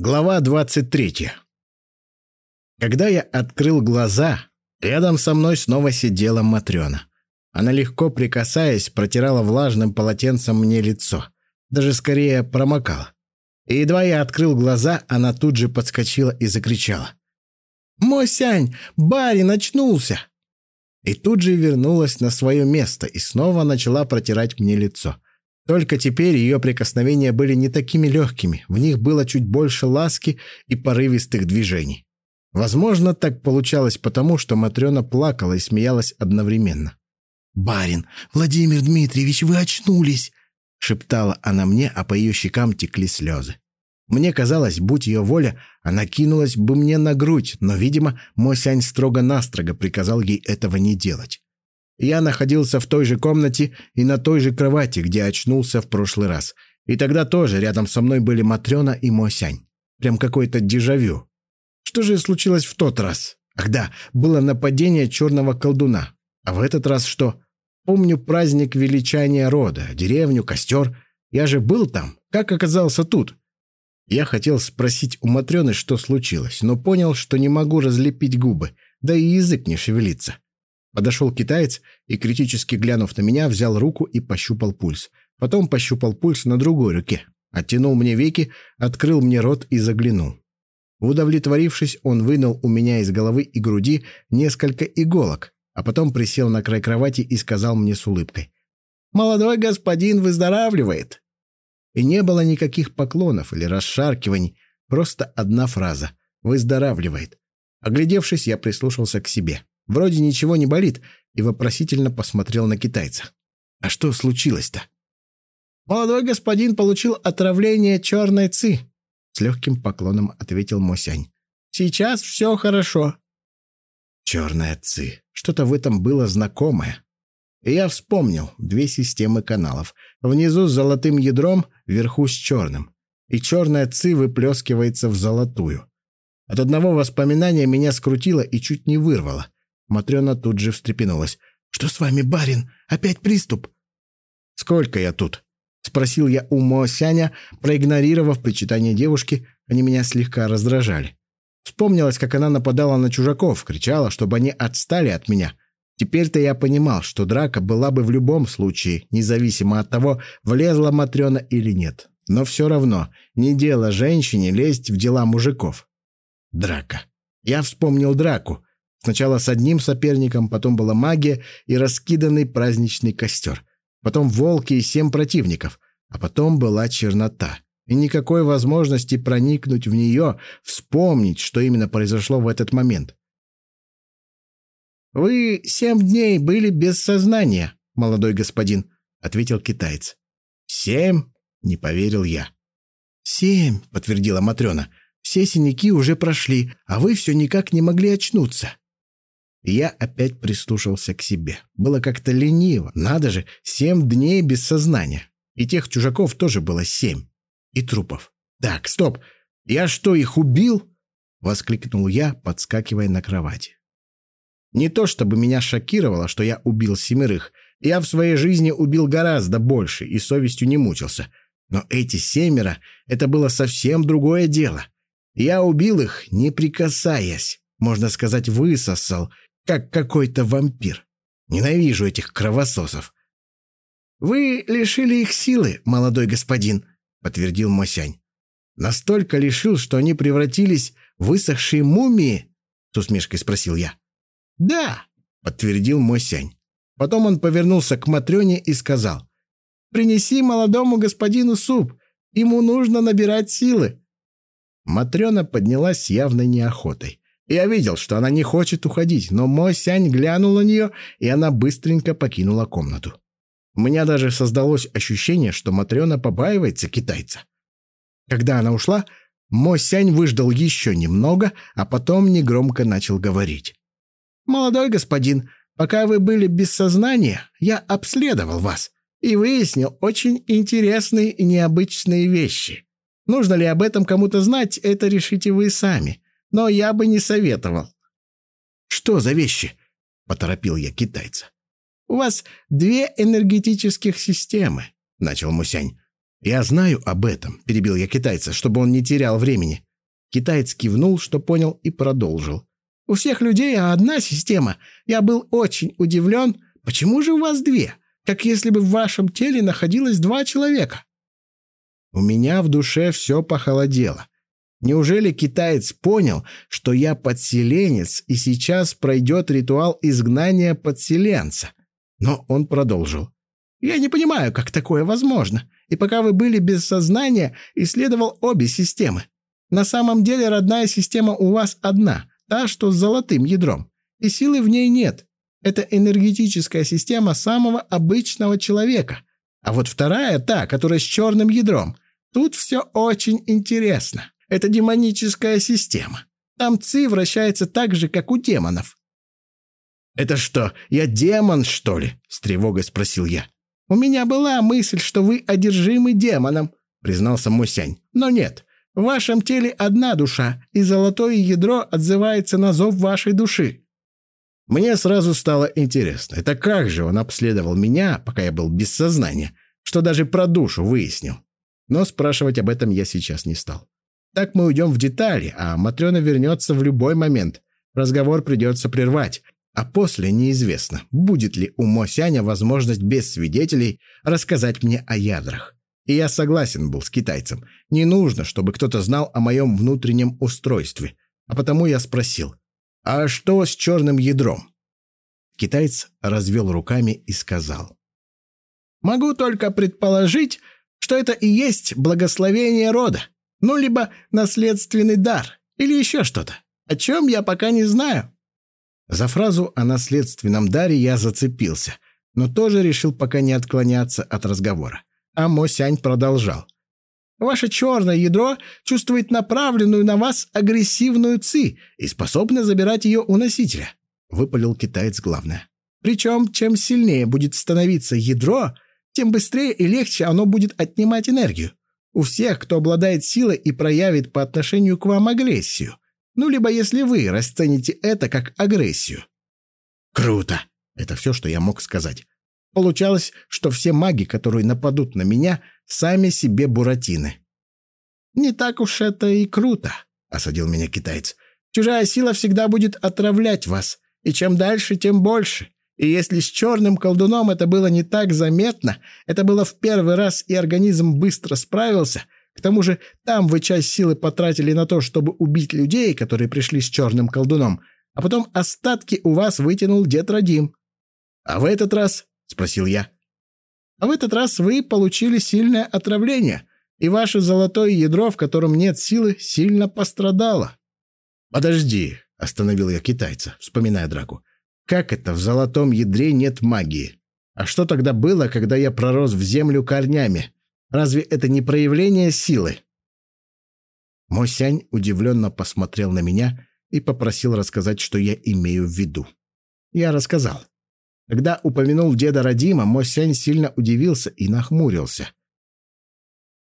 Глава 23. Когда я открыл глаза, рядом со мной снова сидела Матрена. Она легко прикасаясь, протирала влажным полотенцем мне лицо. Даже скорее промокала. И едва я открыл глаза, она тут же подскочила и закричала. «Мосянь, барин очнулся!» И тут же вернулась на свое место и снова начала протирать мне лицо. Только теперь ее прикосновения были не такими легкими, в них было чуть больше ласки и порывистых движений. Возможно, так получалось потому, что Матрена плакала и смеялась одновременно. «Барин, Владимир Дмитриевич, вы очнулись!» — шептала она мне, а по ее щекам текли слезы. Мне казалось, будь ее воля, она кинулась бы мне на грудь, но, видимо, мой Сянь строго-настрого приказал ей этого не делать. Я находился в той же комнате и на той же кровати, где очнулся в прошлый раз. И тогда тоже рядом со мной были Матрена и Мосянь. Прям какой-то дежавю. Что же случилось в тот раз? Ах да, было нападение черного колдуна. А в этот раз что? Помню праздник величания рода, деревню, костер. Я же был там. Как оказался тут? Я хотел спросить у Матрены, что случилось, но понял, что не могу разлепить губы, да и язык не шевелится. Подошел китаец и, критически глянув на меня, взял руку и пощупал пульс. Потом пощупал пульс на другой руке. Оттянул мне веки, открыл мне рот и заглянул. Удовлетворившись, он вынул у меня из головы и груди несколько иголок, а потом присел на край кровати и сказал мне с улыбкой. «Молодой господин выздоравливает!» И не было никаких поклонов или расшаркиваний, просто одна фраза «выздоравливает». Оглядевшись, я прислушался к себе. Вроде ничего не болит, и вопросительно посмотрел на китайца. «А что случилось-то?» «Молодой господин получил отравление черной ци», — с легким поклоном ответил Мосянь. «Сейчас все хорошо». «Черная ци. Что-то в этом было знакомое». И я вспомнил две системы каналов. Внизу с золотым ядром, вверху с черным. И черная ци выплескивается в золотую. От одного воспоминания меня скрутило и чуть не вырвало. Матрена тут же встрепенулась. «Что с вами, барин? Опять приступ?» «Сколько я тут?» — спросил я у Моосяня, проигнорировав причитание девушки, они меня слегка раздражали. Вспомнилось, как она нападала на чужаков, кричала, чтобы они отстали от меня. Теперь-то я понимал, что драка была бы в любом случае, независимо от того, влезла Матрена или нет. Но все равно, не дело женщине лезть в дела мужиков. Драка. Я вспомнил драку, Сначала с одним соперником, потом была магия и раскиданный праздничный костер. Потом волки и семь противников. А потом была чернота. И никакой возможности проникнуть в нее, вспомнить, что именно произошло в этот момент. «Вы семь дней были без сознания, молодой господин», — ответил китаец. «Семь?» — не поверил я. «Семь», — подтвердила Матрена. «Все синяки уже прошли, а вы все никак не могли очнуться». Я опять прислушался к себе. Было как-то лениво. Надо же, семь дней без сознания. И тех чужаков тоже было семь. И трупов. Так, стоп. Я что, их убил? Воскликнул я, подскакивая на кровати. Не то чтобы меня шокировало, что я убил семерых. Я в своей жизни убил гораздо больше и совестью не мучился. Но эти семеро — это было совсем другое дело. Я убил их, не прикасаясь. Можно сказать, высосал как какой-то вампир. Ненавижу этих кровососов. «Вы лишили их силы, молодой господин», — подтвердил Мосянь. «Настолько лишил, что они превратились в высохшие мумии?» — с усмешкой спросил я. «Да», — подтвердил Мосянь. Потом он повернулся к Матрёне и сказал. «Принеси молодому господину суп. Ему нужно набирать силы». Матрёна поднялась с явной неохотой. Я видел, что она не хочет уходить, но мой сянь глянул на нее, и она быстренько покинула комнату. У меня даже создалось ощущение, что Матрена побаивается китайца. Когда она ушла, мой сянь выждал еще немного, а потом негромко начал говорить. «Молодой господин, пока вы были без сознания, я обследовал вас и выяснил очень интересные и необычные вещи. Нужно ли об этом кому-то знать, это решите вы сами но я бы не советовал». «Что за вещи?» — поторопил я китайца. «У вас две энергетических системы», — начал Мусянь. «Я знаю об этом», — перебил я китайца, чтобы он не терял времени. Китаец кивнул, что понял, и продолжил. «У всех людей одна система. Я был очень удивлен. Почему же у вас две? Как если бы в вашем теле находилось два человека?» У меня в душе все похолодело. Неужели китаец понял, что я подселенец, и сейчас пройдет ритуал изгнания подселенца? Но он продолжил. «Я не понимаю, как такое возможно. И пока вы были без сознания, исследовал обе системы. На самом деле родная система у вас одна, та, что с золотым ядром. И силы в ней нет. Это энергетическая система самого обычного человека. А вот вторая, та, которая с черным ядром. Тут все очень интересно. Это демоническая система. Там ци вращается так же, как у демонов. «Это что, я демон, что ли?» — с тревогой спросил я. «У меня была мысль, что вы одержимы демоном», — признался Мусянь. «Но нет, в вашем теле одна душа, и золотое ядро отзывается на зов вашей души». Мне сразу стало интересно, это как же он обследовал меня, пока я был без сознания, что даже про душу выяснил. Но спрашивать об этом я сейчас не стал. Так мы уйдем в детали, а Матрена вернется в любой момент. Разговор придется прервать. А после неизвестно, будет ли у Мосяня возможность без свидетелей рассказать мне о ядрах. И я согласен был с китайцем. Не нужно, чтобы кто-то знал о моем внутреннем устройстве. А потому я спросил, а что с черным ядром? Китаец развел руками и сказал. Могу только предположить, что это и есть благословение рода. Ну, либо наследственный дар, или еще что-то, о чем я пока не знаю». За фразу о наследственном даре я зацепился, но тоже решил пока не отклоняться от разговора. А Мосянь продолжал. «Ваше черное ядро чувствует направленную на вас агрессивную ци и способно забирать ее у носителя», — выпалил китаец главное. «Причем, чем сильнее будет становиться ядро, тем быстрее и легче оно будет отнимать энергию. У всех, кто обладает силой и проявит по отношению к вам агрессию. Ну, либо если вы расцените это как агрессию. Круто! Это все, что я мог сказать. Получалось, что все маги, которые нападут на меня, сами себе буратины. «Не так уж это и круто», — осадил меня китаец. «Чужая сила всегда будет отравлять вас, и чем дальше, тем больше. И если с черным колдуном это было не так заметно, это было в первый раз, и организм быстро справился. К тому же там вы часть силы потратили на то, чтобы убить людей, которые пришли с черным колдуном, а потом остатки у вас вытянул дед Радим. «А в этот раз?» — спросил я. «А в этот раз вы получили сильное отравление, и ваше золотое ядро, в котором нет силы, сильно пострадало». «Подожди», — остановил я китайца, вспоминая драку. Как это в золотом ядре нет магии? А что тогда было, когда я пророс в землю корнями? Разве это не проявление силы? Мосянь удивленно посмотрел на меня и попросил рассказать, что я имею в виду. Я рассказал. Когда упомянул деда Радима, Мосянь сильно удивился и нахмурился.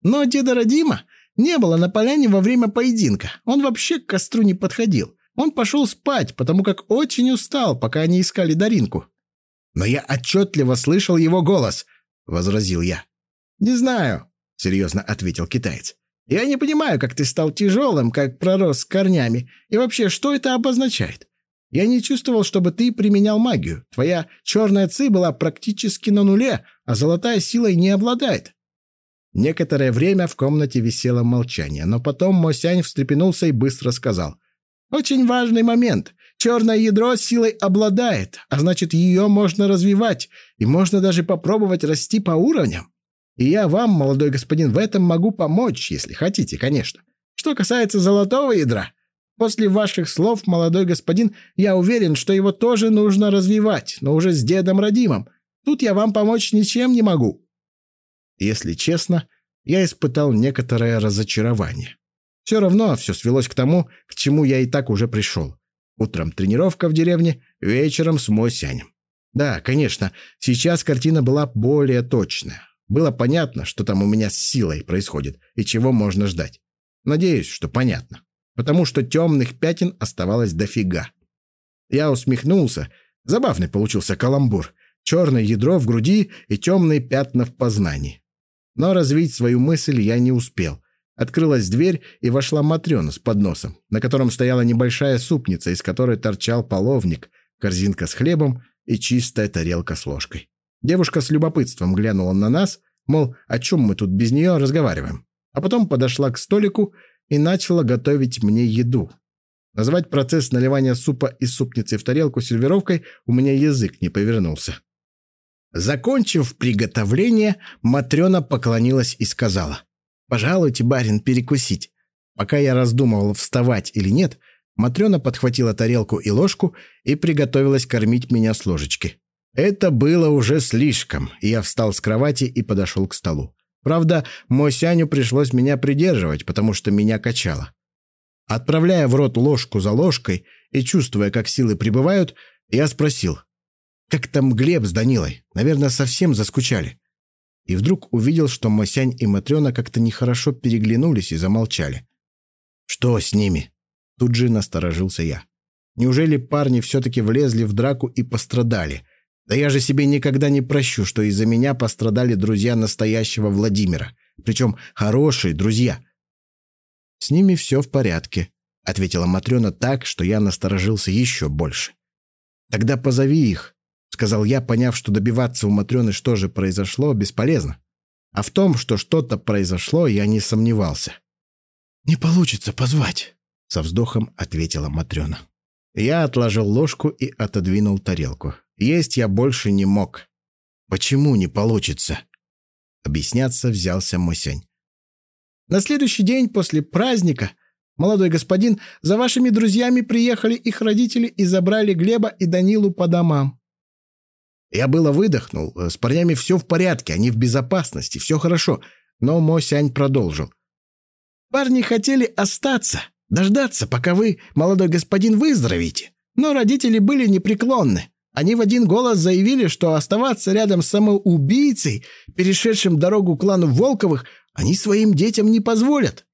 Но деда Радима не было на поляне во время поединка. Он вообще к костру не подходил. Он пошел спать, потому как очень устал, пока они искали Даринку. «Но я отчетливо слышал его голос», — возразил я. «Не знаю», — серьезно ответил китаец. «Я не понимаю, как ты стал тяжелым, как пророс с корнями, и вообще, что это обозначает? Я не чувствовал, чтобы ты применял магию. Твоя черная ци была практически на нуле, а золотая силой не обладает». Некоторое время в комнате висело молчание, но потом Мосянь встрепенулся и быстро сказал — очень важный момент. Черное ядро силой обладает, а значит, ее можно развивать, и можно даже попробовать расти по уровням. И я вам, молодой господин, в этом могу помочь, если хотите, конечно. Что касается золотого ядра, после ваших слов, молодой господин, я уверен, что его тоже нужно развивать, но уже с дедом родимым. Тут я вам помочь ничем не могу. Если честно, я испытал некоторое разочарование. Все равно все свелось к тому, к чему я и так уже пришел. Утром тренировка в деревне, вечером с Мосянем. Да, конечно, сейчас картина была более точная. Было понятно, что там у меня с силой происходит и чего можно ждать. Надеюсь, что понятно. Потому что темных пятен оставалось дофига. Я усмехнулся. Забавный получился каламбур. Черное ядро в груди и темные пятна в познании. Но развить свою мысль я не успел. Открылась дверь, и вошла Матрена с подносом, на котором стояла небольшая супница, из которой торчал половник, корзинка с хлебом и чистая тарелка с ложкой. Девушка с любопытством глянула на нас, мол, о чем мы тут без нее разговариваем. А потом подошла к столику и начала готовить мне еду. Назвать процесс наливания супа из супницы в тарелку сервировкой у меня язык не повернулся. Закончив приготовление, Матрена поклонилась и сказала, «Пожалуйте, барин, перекусить». Пока я раздумывал, вставать или нет, Матрена подхватила тарелку и ложку и приготовилась кормить меня с ложечки. Это было уже слишком, и я встал с кровати и подошел к столу. Правда, Мосяню пришлось меня придерживать, потому что меня качало. Отправляя в рот ложку за ложкой и чувствуя, как силы прибывают, я спросил, «Как там Глеб с Данилой? Наверное, совсем заскучали». И вдруг увидел, что Мосянь и Матрена как-то нехорошо переглянулись и замолчали. «Что с ними?» Тут же насторожился я. «Неужели парни все-таки влезли в драку и пострадали?» Да я же себе никогда не прощу, что из-за меня пострадали друзья настоящего Владимира. Причем хорошие друзья. «С ними все в порядке», — ответила Матрена так, что я насторожился еще больше. «Тогда позови их», — сказал я, поняв, что добиваться у Матрены, что же произошло, бесполезно. А в том, что что-то произошло, я не сомневался. «Не получится позвать», — со вздохом ответила Матрена. Я отложил ложку и отодвинул тарелку. Есть я больше не мог. Почему не получится? Объясняться взялся Мосень. На следующий день после праздника, молодой господин, за вашими друзьями приехали их родители и забрали Глеба и Данилу по домам. Я было выдохнул. С парнями все в порядке, они в безопасности, все хорошо. Но Мосянь продолжил. Парни хотели остаться, дождаться, пока вы, молодой господин, выздоровеете. Но родители были непреклонны. Они в один голос заявили, что оставаться рядом с самоубийцей, перешедшим дорогу клану Волковых, они своим детям не позволят.